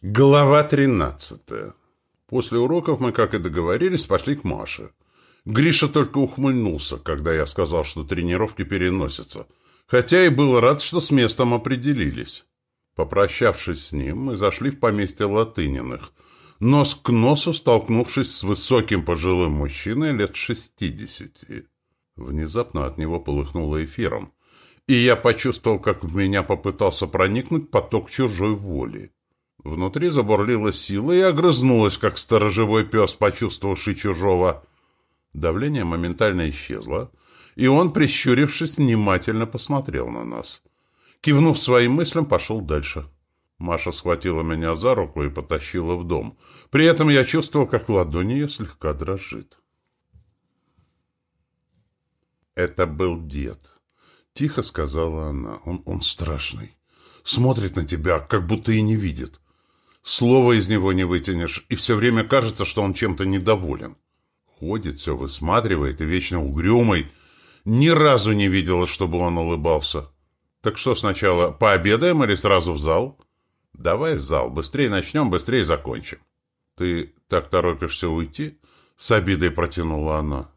Глава 13. После уроков мы, как и договорились, пошли к Маше. Гриша только ухмыльнулся, когда я сказал, что тренировки переносятся, хотя и был рад, что с местом определились. Попрощавшись с ним, мы зашли в поместье Латыниных, нос к носу столкнувшись с высоким пожилым мужчиной лет шестидесяти. Внезапно от него полыхнуло эфиром, и я почувствовал, как в меня попытался проникнуть поток чужой воли. Внутри забурлила сила и огрызнулась, как сторожевой пес, почувствовавший чужого. Давление моментально исчезло, и он, прищурившись, внимательно посмотрел на нас. Кивнув своим мыслям, пошел дальше. Маша схватила меня за руку и потащила в дом. При этом я чувствовал, как ладонь ее слегка дрожит. Это был дед. Тихо сказала она. Он, он страшный. Смотрит на тебя, как будто и не видит. Слова из него не вытянешь, и все время кажется, что он чем-то недоволен. Ходит, все высматривает и вечно угрюмый. Ни разу не видела, чтобы он улыбался. Так что сначала, пообедаем или сразу в зал? Давай в зал, быстрее начнем, быстрее закончим. Ты так торопишься уйти? С обидой протянула она.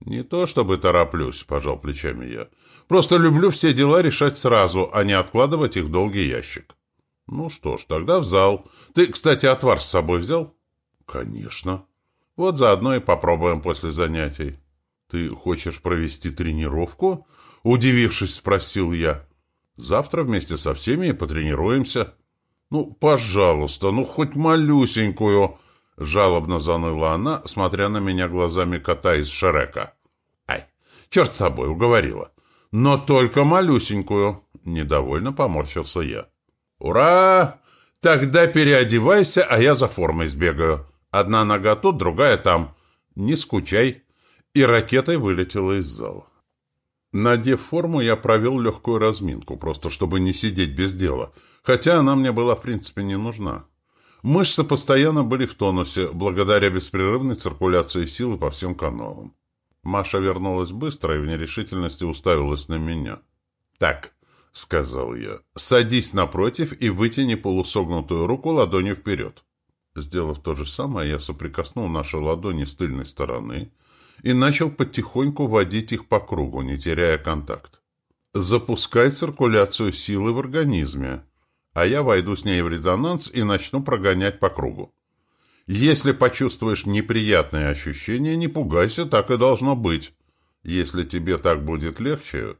Не то чтобы тороплюсь, пожал плечами я. Просто люблю все дела решать сразу, а не откладывать их в долгий ящик. Ну что ж, тогда в зал. Ты, кстати, отвар с собой взял? Конечно. Вот заодно и попробуем после занятий. Ты хочешь провести тренировку? Удивившись, спросил я. Завтра вместе со всеми и потренируемся. Ну, пожалуйста, ну хоть малюсенькую, жалобно заныла она, смотря на меня глазами кота из Шрека. Ай, черт с тобой, уговорила. Но только малюсенькую, недовольно поморщился я. «Ура! Тогда переодевайся, а я за формой сбегаю. Одна нога тут, другая там. Не скучай». И ракетой вылетела из зала. Надев форму, я провел легкую разминку, просто чтобы не сидеть без дела, хотя она мне была в принципе не нужна. Мышцы постоянно были в тонусе, благодаря беспрерывной циркуляции силы по всем каналам. Маша вернулась быстро и в нерешительности уставилась на меня. «Так, — сказал я. — Садись напротив и вытяни полусогнутую руку ладонью вперед. Сделав то же самое, я соприкоснул наши ладони с тыльной стороны и начал потихоньку водить их по кругу, не теряя контакт. Запускай циркуляцию силы в организме, а я войду с ней в резонанс и начну прогонять по кругу. Если почувствуешь неприятные ощущения, не пугайся, так и должно быть. Если тебе так будет легче,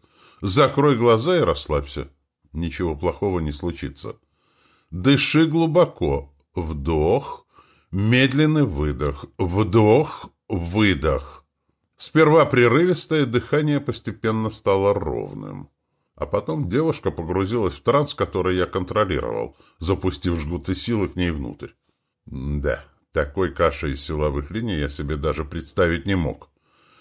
Закрой глаза и расслабься. Ничего плохого не случится. Дыши глубоко. Вдох, медленный выдох. Вдох, выдох. Сперва прерывистое дыхание постепенно стало ровным. А потом девушка погрузилась в транс, который я контролировал, запустив жгуты силы к ней внутрь. Да, такой каши из силовых линий я себе даже представить не мог.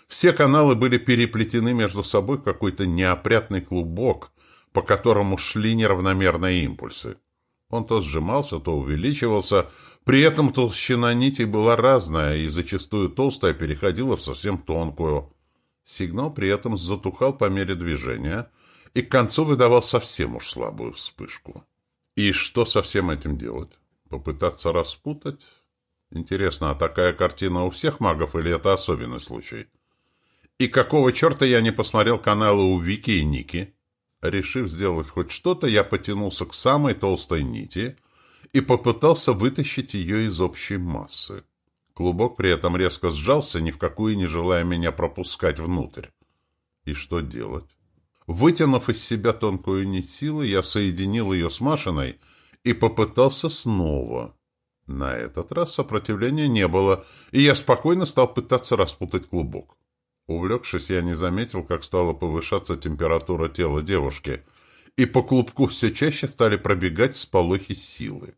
Все каналы были переплетены между собой в какой-то неопрятный клубок, по которому шли неравномерные импульсы. Он то сжимался, то увеличивался, при этом толщина нитей была разная и зачастую толстая переходила в совсем тонкую. Сигнал при этом затухал по мере движения и к концу выдавал совсем уж слабую вспышку. И что со всем этим делать? Попытаться распутать? Интересно, а такая картина у всех магов или это особенный случай? И какого черта я не посмотрел каналы у Вики и Ники? Решив сделать хоть что-то, я потянулся к самой толстой нити и попытался вытащить ее из общей массы. Клубок при этом резко сжался, ни в какую не желая меня пропускать внутрь. И что делать? Вытянув из себя тонкую нить силы, я соединил ее с Машиной и попытался снова. На этот раз сопротивления не было, и я спокойно стал пытаться распутать клубок. Увлекшись, я не заметил, как стала повышаться температура тела девушки, и по клубку все чаще стали пробегать сполохи силы.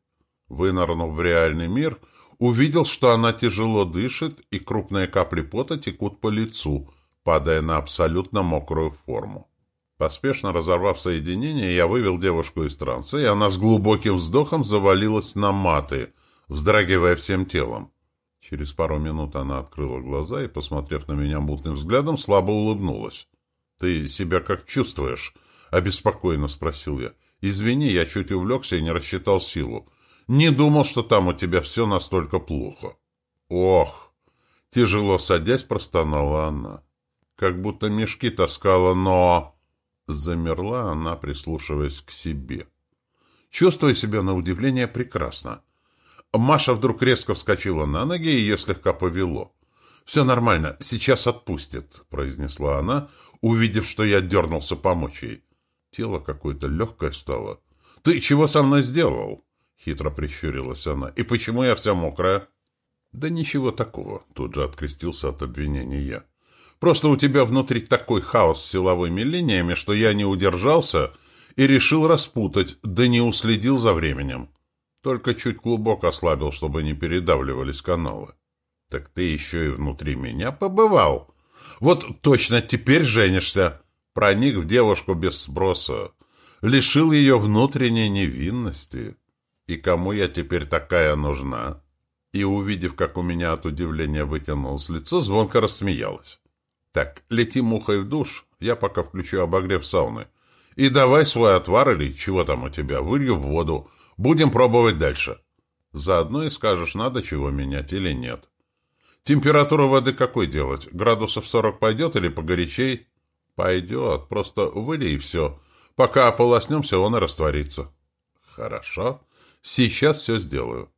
Вынырнув в реальный мир, увидел, что она тяжело дышит, и крупные капли пота текут по лицу, падая на абсолютно мокрую форму. Поспешно разорвав соединение, я вывел девушку из транса, и она с глубоким вздохом завалилась на маты, вздрагивая всем телом. Через пару минут она открыла глаза и, посмотрев на меня мутным взглядом, слабо улыбнулась. — Ты себя как чувствуешь? — обеспокоенно спросил я. — Извини, я чуть увлекся и не рассчитал силу. Не думал, что там у тебя все настолько плохо. Ох! Тяжело садясь, простонала она. Как будто мешки таскала, но... Замерла она, прислушиваясь к себе. Чувствуя себя на удивление прекрасно. Маша вдруг резко вскочила на ноги и ее слегка повело. «Все нормально, сейчас отпустит», — произнесла она, увидев, что я дернулся помочь ей. Тело какое-то легкое стало. «Ты чего со мной сделал?» — хитро прищурилась она. «И почему я вся мокрая?» «Да ничего такого», — тут же открестился от обвинения я. «Просто у тебя внутри такой хаос с силовыми линиями, что я не удержался и решил распутать, да не уследил за временем. Только чуть клубок ослабил, чтобы не передавливались каналы». «Так ты еще и внутри меня побывал. Вот точно теперь женишься. Проник в девушку без сброса. Лишил ее внутренней невинности. И кому я теперь такая нужна?» И, увидев, как у меня от удивления вытянулось лицо, звонко рассмеялась. «Так, лети мухой в душ, я пока включу обогрев сауны. И давай свой отвар или чего там у тебя, вылью в воду. Будем пробовать дальше. Заодно и скажешь, надо чего менять или нет». Температуру воды какой делать? Градусов 40 пойдет или погорячей? Пойдет, просто вылей все. Пока ополоснемся, он и растворится. Хорошо, сейчас все сделаю.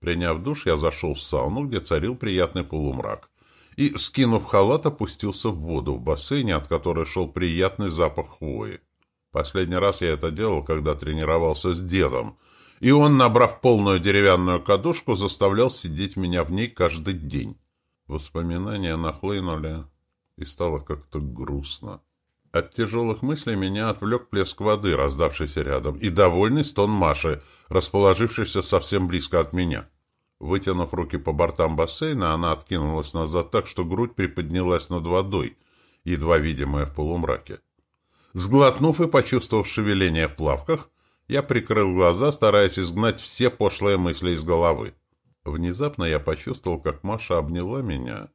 Приняв душ, я зашел в сауну, где царил приятный полумрак. И, скинув халат, опустился в воду в бассейне, от которой шел приятный запах хвои. Последний раз я это делал, когда тренировался с дедом, и он, набрав полную деревянную кадушку, заставлял сидеть меня в ней каждый день. Воспоминания нахлынули, и стало как-то грустно. От тяжелых мыслей меня отвлек плеск воды, раздавшийся рядом, и довольный стон Маши, расположившийся совсем близко от меня. Вытянув руки по бортам бассейна, она откинулась назад так, что грудь приподнялась над водой, едва видимая в полумраке. Сглотнув и почувствовав шевеление в плавках, я прикрыл глаза, стараясь изгнать все пошлые мысли из головы. Внезапно я почувствовал, как Маша обняла меня,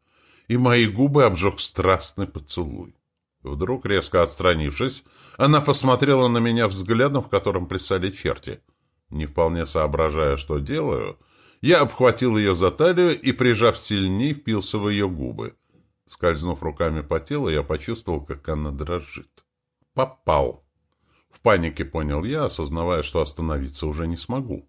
и мои губы обжег страстный поцелуй. Вдруг, резко отстранившись, она посмотрела на меня взглядом, в котором плясали черти. Не вполне соображая, что делаю, я обхватил ее за талию и, прижав сильней, впился в ее губы. Скользнув руками по телу, я почувствовал, как она дрожит. «Попал!» В панике понял я, осознавая, что остановиться уже не смогу.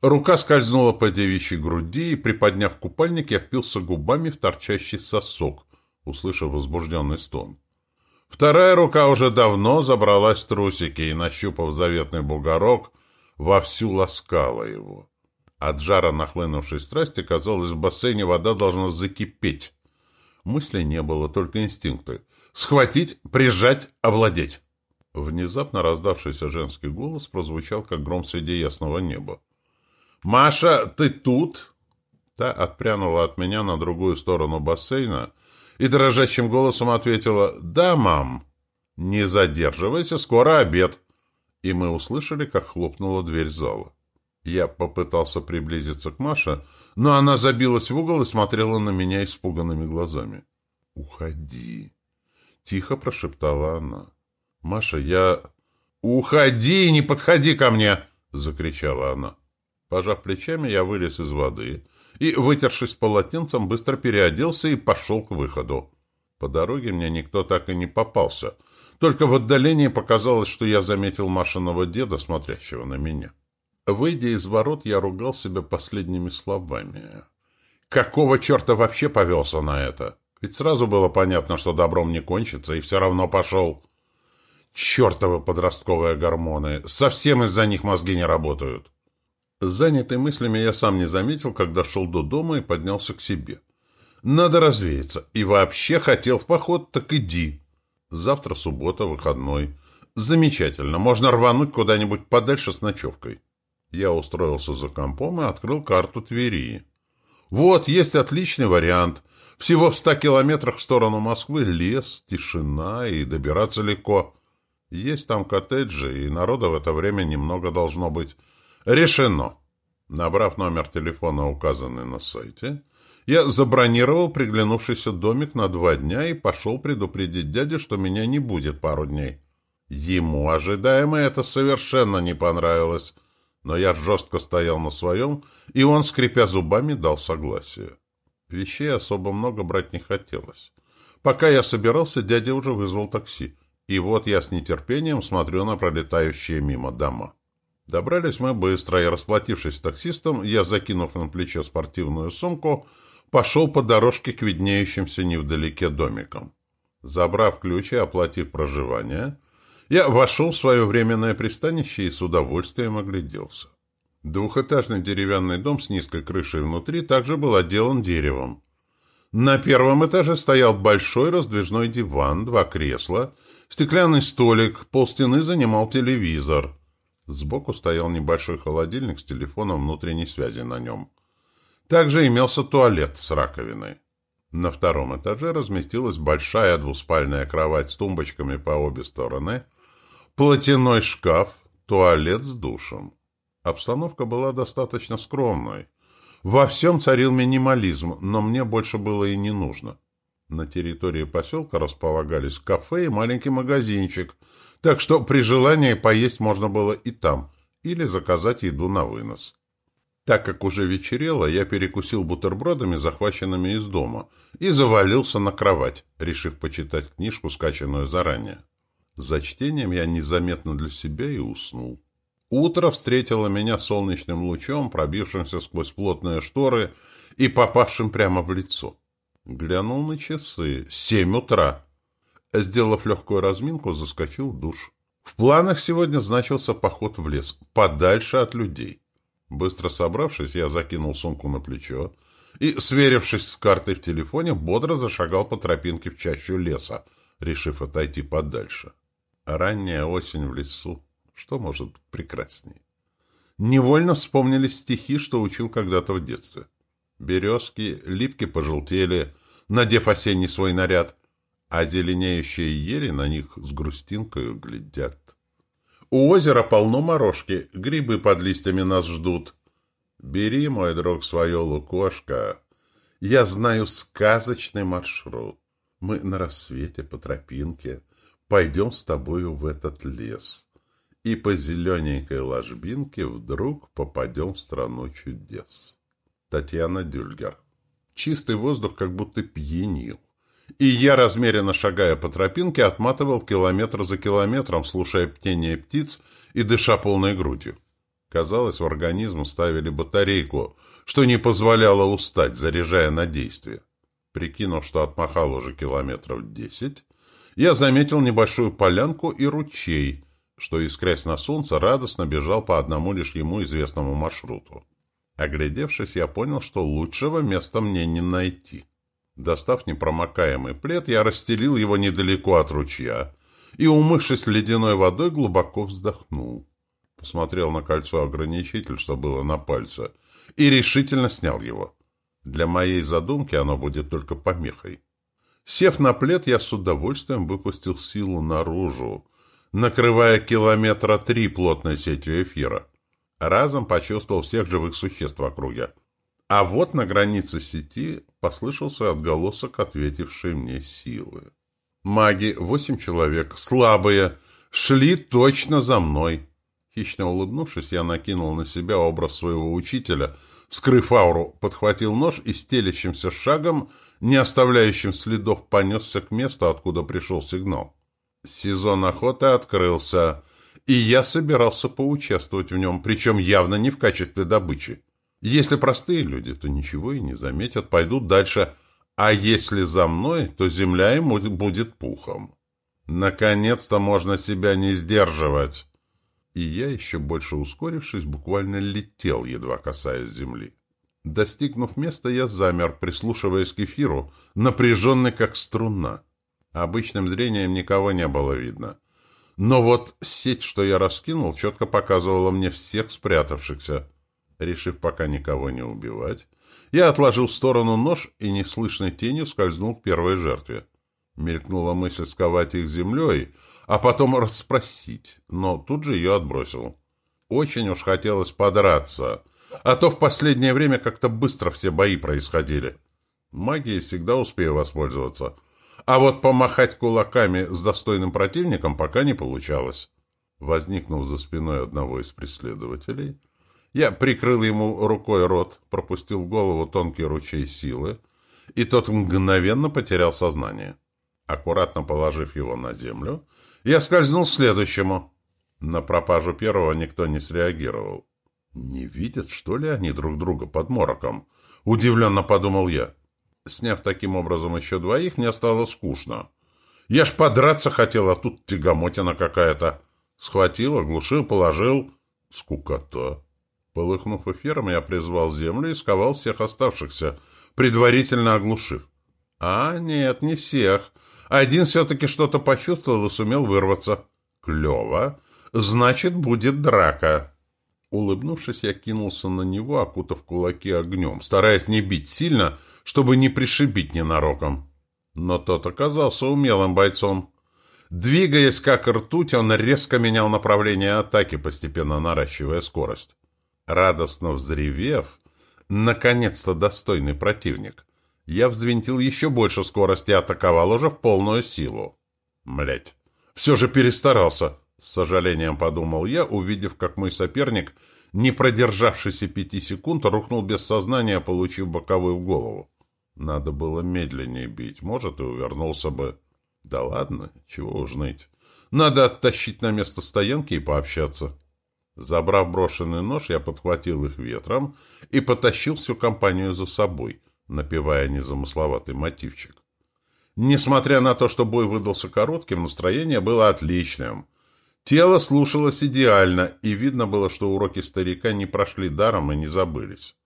Рука скользнула по девичьей груди, и, приподняв купальник, я впился губами в торчащий сосок, услышав возбужденный стон. Вторая рука уже давно забралась в трусики и, нащупав заветный бугорок, вовсю ласкала его. От жара нахлынувшей страсти, казалось, в бассейне вода должна закипеть. Мыслей не было, только инстинкты. Схватить, прижать, овладеть. Внезапно раздавшийся женский голос прозвучал, как гром среди ясного неба. «Маша, ты тут?» Та отпрянула от меня на другую сторону бассейна и дрожащим голосом ответила «Да, мам». «Не задерживайся, скоро обед». И мы услышали, как хлопнула дверь зала. Я попытался приблизиться к Маше, но она забилась в угол и смотрела на меня испуганными глазами. «Уходи!» — тихо прошептала она. «Маша, я...» «Уходи не подходи ко мне!» — закричала она. Пожав плечами, я вылез из воды и, вытершись полотенцем, быстро переоделся и пошел к выходу. По дороге мне никто так и не попался. Только в отдалении показалось, что я заметил Машиного деда, смотрящего на меня. Выйдя из ворот, я ругал себя последними словами. Какого черта вообще повелся на это? Ведь сразу было понятно, что добром не кончится, и все равно пошел. Чертовы подростковые гормоны! Совсем из-за них мозги не работают. Занятый мыслями я сам не заметил, когда шел до дома и поднялся к себе. Надо развеяться. И вообще хотел в поход, так иди. Завтра суббота, выходной. Замечательно. Можно рвануть куда-нибудь подальше с ночевкой. Я устроился за компом и открыл карту Твери. Вот, есть отличный вариант. Всего в ста километрах в сторону Москвы лес, тишина и добираться легко. Есть там коттеджи, и народа в это время немного должно быть. Решено. Набрав номер телефона, указанный на сайте, я забронировал приглянувшийся домик на два дня и пошел предупредить дяде, что меня не будет пару дней. Ему ожидаемо это совершенно не понравилось. Но я жестко стоял на своем, и он, скрипя зубами, дал согласие. Вещей особо много брать не хотелось. Пока я собирался, дядя уже вызвал такси. И вот я с нетерпением смотрю на пролетающие мимо дома. Добрались мы быстро, и, расплатившись с таксистом, я, закинув на плечо спортивную сумку, пошел по дорожке к виднеющимся невдалеке домикам. Забрав ключи и оплатив проживание, я вошел в свое временное пристанище и с удовольствием огляделся. Двухэтажный деревянный дом с низкой крышей внутри также был отделан деревом. На первом этаже стоял большой раздвижной диван, два кресла, стеклянный столик, полстены занимал телевизор. Сбоку стоял небольшой холодильник с телефоном внутренней связи на нем. Также имелся туалет с раковиной. На втором этаже разместилась большая двуспальная кровать с тумбочками по обе стороны, платяной шкаф, туалет с душем. Обстановка была достаточно скромной. Во всем царил минимализм, но мне больше было и не нужно. На территории поселка располагались кафе и маленький магазинчик, так что при желании поесть можно было и там, или заказать еду на вынос. Так как уже вечерело, я перекусил бутербродами, захваченными из дома, и завалился на кровать, решив почитать книжку, скачанную заранее. За чтением я незаметно для себя и уснул. Утро встретило меня солнечным лучом, пробившимся сквозь плотные шторы и попавшим прямо в лицо. Глянул на часы. Семь утра. Сделав легкую разминку, заскочил в душ. В планах сегодня значился поход в лес, подальше от людей. Быстро собравшись, я закинул сумку на плечо и, сверившись с картой в телефоне, бодро зашагал по тропинке в чащу леса, решив отойти подальше. Ранняя осень в лесу. Что может быть прекрасней? Невольно вспомнились стихи, что учил когда-то в детстве. Березки, липки пожелтели, надев осенний свой наряд, а зеленеющие ели на них с грустинкою глядят. У озера полно морожки, грибы под листьями нас ждут. Бери, мой друг, свое лукошко. Я знаю сказочный маршрут. Мы на рассвете по тропинке пойдем с тобою в этот лес и по зелененькой ложбинке вдруг попадем в страну чудес. Татьяна Дюльгер. Чистый воздух как будто пьянил. И я, размеренно шагая по тропинке, отматывал километр за километром, слушая птение птиц и дыша полной грудью. Казалось, в организм ставили батарейку, что не позволяло устать, заряжая на действие. Прикинув, что отмахал уже километров десять, я заметил небольшую полянку и ручей, что, искрясь на солнце, радостно бежал по одному лишь ему известному маршруту. Оглядевшись, я понял, что лучшего места мне не найти. Достав непромокаемый плед, я расстелил его недалеко от ручья и, умывшись ледяной водой, глубоко вздохнул. Посмотрел на кольцо-ограничитель, что было на пальце, и решительно снял его. Для моей задумки оно будет только помехой. Сев на плед, я с удовольствием выпустил силу наружу, накрывая километра три плотной сетью эфира. Разом почувствовал всех живых существ в округе. А вот на границе сети послышался отголосок, ответившей мне силы. Маги, восемь человек, слабые, шли точно за мной. Хищно улыбнувшись, я накинул на себя образ своего учителя, скрыв ауру, подхватил нож и стелящимся шагом, не оставляющим следов, понесся к месту, откуда пришел сигнал. Сезон охоты открылся, и я собирался поучаствовать в нем, причем явно не в качестве добычи. Если простые люди, то ничего и не заметят, пойдут дальше, а если за мной, то земля ему будет пухом. Наконец-то можно себя не сдерживать. И я, еще больше ускорившись, буквально летел, едва касаясь земли. Достигнув места, я замер, прислушиваясь к эфиру, напряженный как струна. Обычным зрением никого не было видно. Но вот сеть, что я раскинул, четко показывала мне всех спрятавшихся. Решив пока никого не убивать, я отложил в сторону нож и неслышной тенью скользнул к первой жертве. Мелькнула мысль сковать их землей, а потом расспросить, но тут же ее отбросил. Очень уж хотелось подраться, а то в последнее время как-то быстро все бои происходили. Магией всегда успею воспользоваться — а вот помахать кулаками с достойным противником пока не получалось. Возникнув за спиной одного из преследователей, Я прикрыл ему рукой рот, пропустил в голову тонкий ручей силы, и тот мгновенно потерял сознание. Аккуратно положив его на землю, я скользнул к следующему. На пропажу первого никто не среагировал. «Не видят, что ли, они друг друга под мороком?» — удивленно подумал я. Сняв таким образом еще двоих, мне стало скучно. Я ж подраться хотел, а тут тягомотина какая-то. Схватил, оглушил, положил. Скукота. Полыхнув эфиром, я призвал землю и сковал всех оставшихся, предварительно оглушив. А, нет, не всех. Один все-таки что-то почувствовал и сумел вырваться. Клево. Значит, будет драка. Улыбнувшись, я кинулся на него, окутав кулаки огнем, стараясь не бить сильно, чтобы не пришибить ненароком. Но тот оказался умелым бойцом. Двигаясь как ртуть, он резко менял направление атаки, постепенно наращивая скорость. Радостно взревев, наконец-то достойный противник, я взвинтил еще больше скорости и атаковал уже в полную силу. Млять, все же перестарался, с сожалением подумал я, увидев, как мой соперник, не продержавшись и пяти секунд, рухнул без сознания, получив боковую в голову. Надо было медленнее бить, может, и увернулся бы. Да ладно, чего уж ныть. Надо оттащить на место стоянки и пообщаться. Забрав брошенный нож, я подхватил их ветром и потащил всю компанию за собой, напевая незамысловатый мотивчик. Несмотря на то, что бой выдался коротким, настроение было отличным. Тело слушалось идеально, и видно было, что уроки старика не прошли даром и не забылись.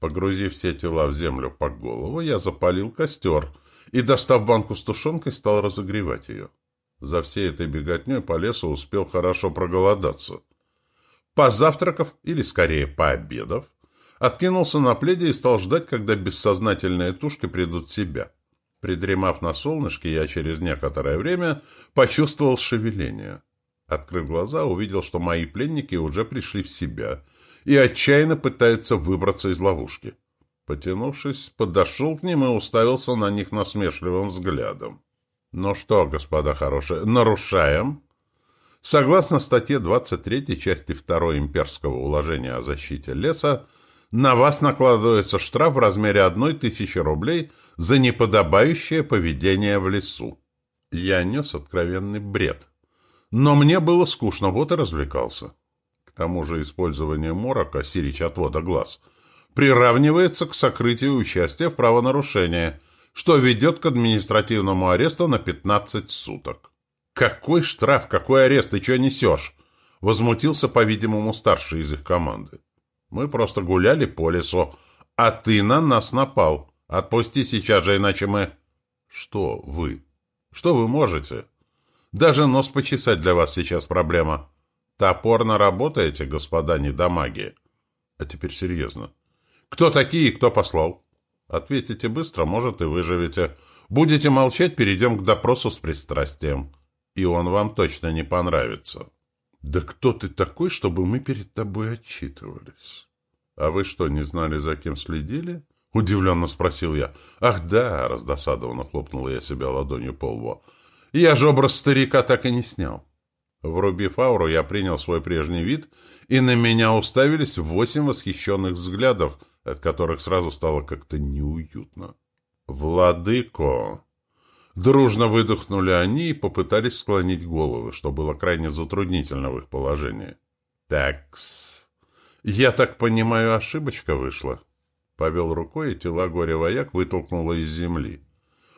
Погрузив все тела в землю по голову, я запалил костер — и, достав банку с тушенкой, стал разогревать ее. За всей этой беготней по лесу успел хорошо проголодаться. Позавтракав, или скорее пообедав, откинулся на пледе и стал ждать, когда бессознательные тушки придут в себя. Придремав на солнышке, я через некоторое время почувствовал шевеление. Открыв глаза, увидел, что мои пленники уже пришли в себя и отчаянно пытаются выбраться из ловушки. Потянувшись, подошел к ним и уставился на них насмешливым взглядом. «Ну что, господа хорошие, нарушаем?» Согласно статье 23 части 2 Имперского уложения о защите леса, на вас накладывается штраф в размере одной тысячи рублей за неподобающее поведение в лесу. Я нес откровенный бред. Но мне было скучно, вот и развлекался. К тому же использование морока, сирич отвода глаз – приравнивается к сокрытию участия в правонарушении, что ведет к административному аресту на 15 суток. «Какой штраф? Какой арест? Ты что несешь?» Возмутился, по-видимому, старший из их команды. «Мы просто гуляли по лесу, а ты на нас напал. Отпусти сейчас же, иначе мы...» «Что вы? Что вы можете? Даже нос почесать для вас сейчас проблема. Топорно работаете, господа недомаги?» «А теперь серьезно. Кто такие и кто послал? Ответите быстро, может, и выживете. Будете молчать, перейдем к допросу с пристрастием. И он вам точно не понравится. Да кто ты такой, чтобы мы перед тобой отчитывались? А вы что, не знали, за кем следили? Удивленно спросил я. Ах да, раздосадованно хлопнула я себя ладонью по лбу. Я же образ старика так и не снял. Врубив ауру, я принял свой прежний вид, и на меня уставились восемь восхищенных взглядов — от которых сразу стало как-то неуютно. «Владыко!» Дружно выдохнули они и попытались склонить головы, что было крайне затруднительно в их положении. «Такс! Я так понимаю, ошибочка вышла?» Повел рукой, и тела горе-вояк вытолкнуло из земли.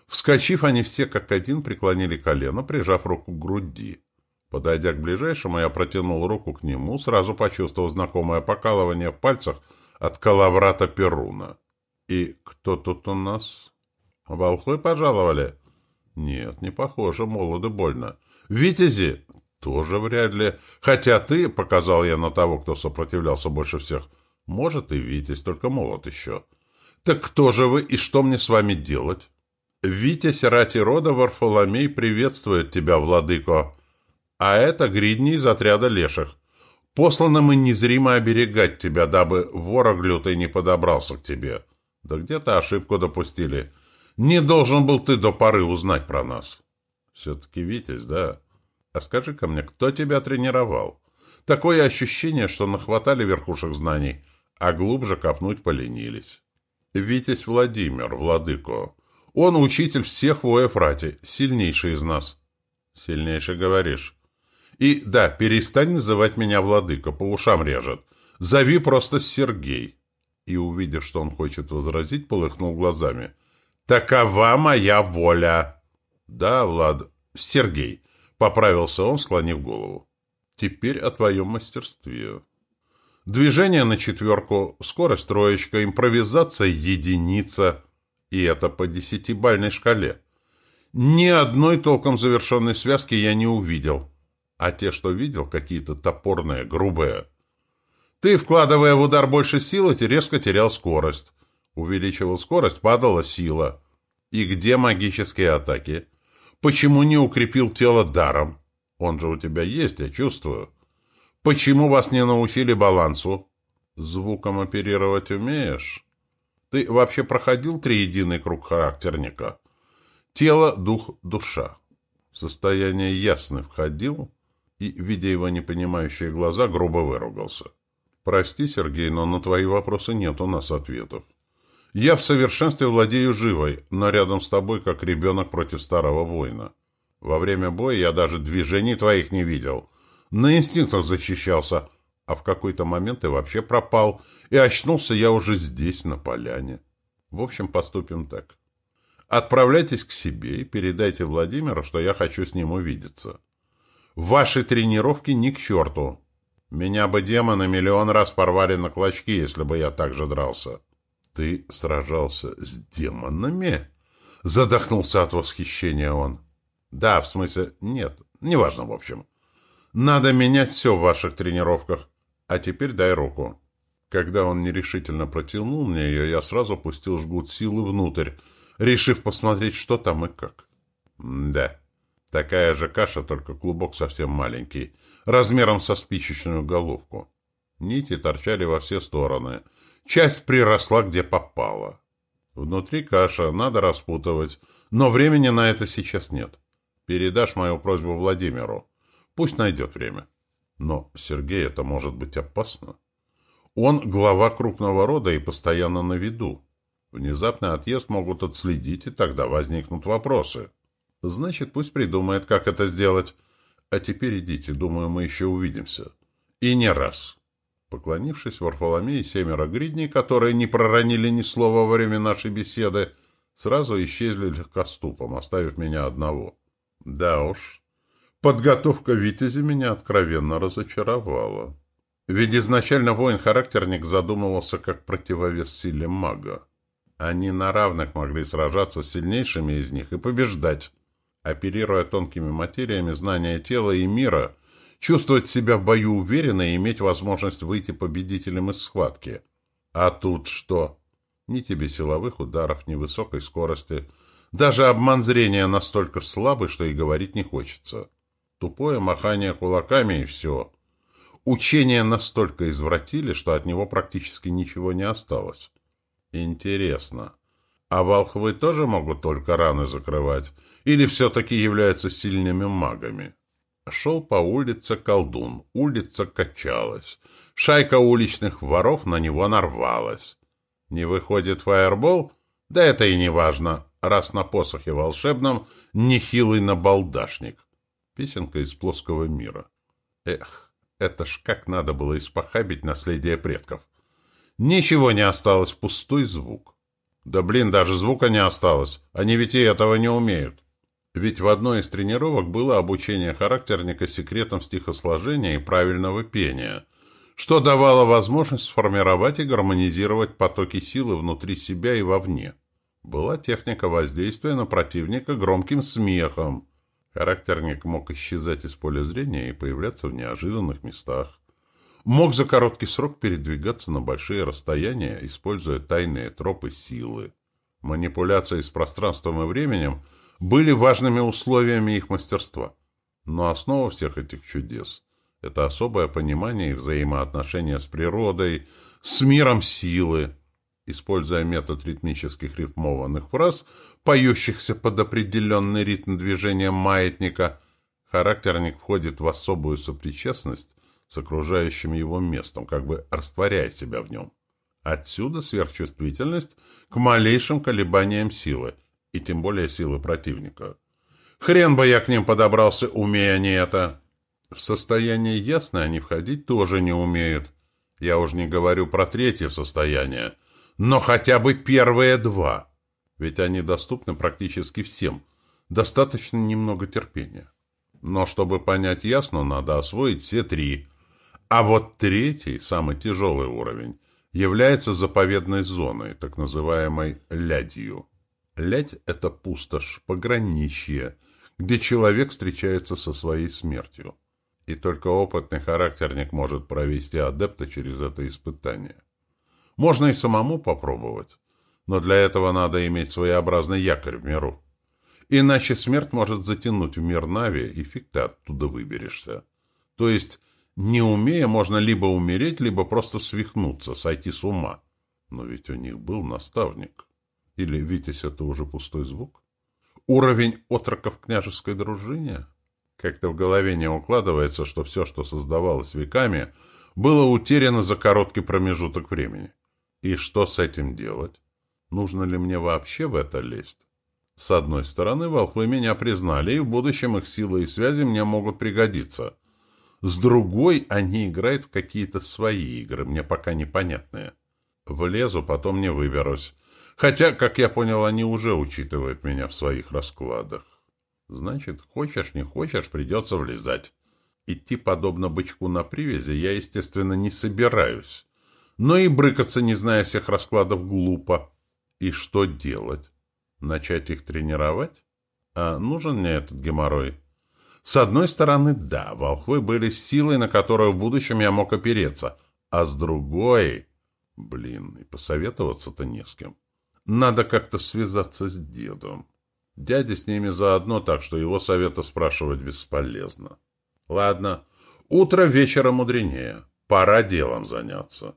Вскочив, они все как один преклонили колено, прижав руку к груди. Подойдя к ближайшему, я протянул руку к нему, сразу почувствовав знакомое покалывание в пальцах — от Калаврата Перуна. И кто тут у нас? Волхвы пожаловали? Нет, не похоже, молодо больно. Витязи? Тоже вряд ли. Хотя ты, показал я на того, кто сопротивлялся больше всех, может и Витязь, только молод еще. Так кто же вы и что мне с вами делать? Витязь рати рода Варфоломей приветствует тебя, владыко. А это гридни из отряда леших. Посланы мы незримо оберегать тебя, дабы ворог лютый не подобрался к тебе. Да где-то ошибку допустили. Не должен был ты до поры узнать про нас. Все-таки Витязь, да? А скажи-ка мне, кто тебя тренировал? Такое ощущение, что нахватали верхушек знаний, а глубже копнуть поленились. Витязь Владимир, владыко. Он учитель всех воев рати, сильнейший из нас. Сильнейший, говоришь. И да, перестань называть меня владыка, по ушам режет. Зови просто Сергей. И, увидев, что он хочет возразить, полыхнул глазами. Такова моя воля. Да, Влад, Сергей, поправился он, склонив голову. Теперь о твоем мастерстве. Движение на четверку, скорость троечка, импровизация единица. И это по десятибальной шкале. Ни одной толком завершенной связки я не увидел. А те, что видел, какие-то топорные, грубые. Ты, вкладывая в удар больше силы, резко терял скорость. Увеличивал скорость, падала сила. И где магические атаки? Почему не укрепил тело даром? Он же у тебя есть, я чувствую. Почему вас не научили балансу? Звуком оперировать умеешь? Ты вообще проходил триединый круг характерника? Тело, дух, душа. В состояние ясно входил и, видя его непонимающие глаза, грубо выругался. «Прости, Сергей, но на твои вопросы нет у нас ответов. Я в совершенстве владею живой, но рядом с тобой, как ребенок против старого воина. Во время боя я даже движений твоих не видел. На инстинктах защищался, а в какой-то момент ты вообще пропал, и очнулся я уже здесь, на поляне. В общем, поступим так. Отправляйтесь к себе и передайте Владимиру, что я хочу с ним увидеться. Ваши тренировки ни к черту. Меня бы демоны миллион раз порвали на клочки, если бы я так же дрался. Ты сражался с демонами? Задохнулся от восхищения он. Да, в смысле, нет, неважно в общем. Надо менять все в ваших тренировках. А теперь дай руку. Когда он нерешительно протянул мне ее, я сразу пустил жгут силы внутрь, решив посмотреть, что там и как. Да, такая же каша, только клубок совсем маленький, размером со спичечную головку. Нити торчали во все стороны. Часть приросла, где попала. Внутри каша, надо распутывать, но времени на это сейчас нет. Передашь мою просьбу Владимиру. Пусть найдет время. Но Сергей это может быть опасно. Он глава крупного рода и постоянно на виду. Внезапный отъезд могут отследить, и тогда возникнут вопросы. Значит, пусть придумает, как это сделать. А теперь идите, думаю, мы еще увидимся. И не раз. Поклонившись Варфоломей и семеро гридней, которые не проронили ни слова во время нашей беседы, сразу исчезли легкоступом, оставив меня одного. Да уж, подготовка Витязи меня откровенно разочаровала. Ведь изначально воин-характерник задумывался как противовес силе мага. Они на равных могли сражаться с сильнейшими из них и побеждать, оперируя тонкими материями знания тела и мира, чувствовать себя в бою уверенно и иметь возможность выйти победителем из схватки. А тут что? Ни тебе силовых ударов, ни высокой скорости. Даже обман зрения настолько слабый, что и говорить не хочется. Тупое махание кулаками и все. Учения настолько извратили, что от него практически ничего не осталось. Интересно. А волхвы тоже могут только раны закрывать? Или все-таки являются сильными магами? Шел по улице колдун. Улица качалась. Шайка уличных воров на него нарвалась. Не выходит фаербол? Да это и не важно, раз на посохе волшебном нехилый набалдашник. Песенка из плоского мира. Эх, это ж как надо было испохабить наследие предков. Ничего не осталось, пустой звук. Да блин, даже звука не осталось. Они ведь и этого не умеют. Ведь в одной из тренировок было обучение характерника секретам стихосложения и правильного пения, что давало возможность сформировать и гармонизировать потоки силы внутри себя и вовне. Была техника воздействия на противника громким смехом. Характерник мог исчезать из поля зрения и появляться в неожиданных местах мог за короткий срок передвигаться на большие расстояния, используя тайные тропы силы. Манипуляции с пространством и временем были важными условиями их мастерства. Но основа всех этих чудес – это особое понимание и взаимоотношения с природой, с миром силы. Используя метод ритмических рифмованных фраз, поющихся под определенный ритм движения маятника, характерник входит в особую сопричастность с окружающим его местом, как бы растворяя себя в нем. Отсюда сверхчувствительность к малейшим колебаниям силы, и тем более силы противника. Хрен бы я к ним подобрался, умея они это. В состояние ясное они входить тоже не умеют. Я уж не говорю про третье состояние, но хотя бы первые два. Ведь они доступны практически всем. Достаточно немного терпения. Но чтобы понять ясно, надо освоить все три. А вот третий, самый тяжелый уровень, является заповедной зоной, так называемой лядью. Лядь — это пустошь, пограничье, где человек встречается со своей смертью. И только опытный характерник может провести адепта через это испытание. Можно и самому попробовать, но для этого надо иметь своеобразный якорь в миру. Иначе смерть может затянуть в мир Нави, и фиг ты оттуда выберешься. То есть, не умея, можно либо умереть, либо просто свихнуться, сойти с ума. Но ведь у них был наставник. Или Витязь — это уже пустой звук? Уровень отроков княжеской дружине? Как-то в голове не укладывается, что все, что создавалось веками, было утеряно за короткий промежуток времени. И что с этим делать? Нужно ли мне вообще в это лезть? С одной стороны, волхвы меня признали, и в будущем их силы и связи мне могут пригодиться. С другой, они играют в какие-то свои игры, мне пока непонятные. Влезу, потом не выберусь. Хотя, как я понял, они уже учитывают меня в своих раскладах. Значит, хочешь, не хочешь, придется влезать. Идти подобно бычку на привязи я, естественно, не собираюсь. Но и брыкаться, не зная всех раскладов, глупо. И что делать? Начать их тренировать? А нужен мне этот геморрой? С одной стороны, да, волхвы были силой, на которую в будущем я мог опереться. А с другой... Блин, и посоветоваться-то не с кем. Надо как-то связаться с дедом. Дядя с ними заодно, так что его совета спрашивать бесполезно. Ладно, утро вечера мудренее. Пора делом заняться.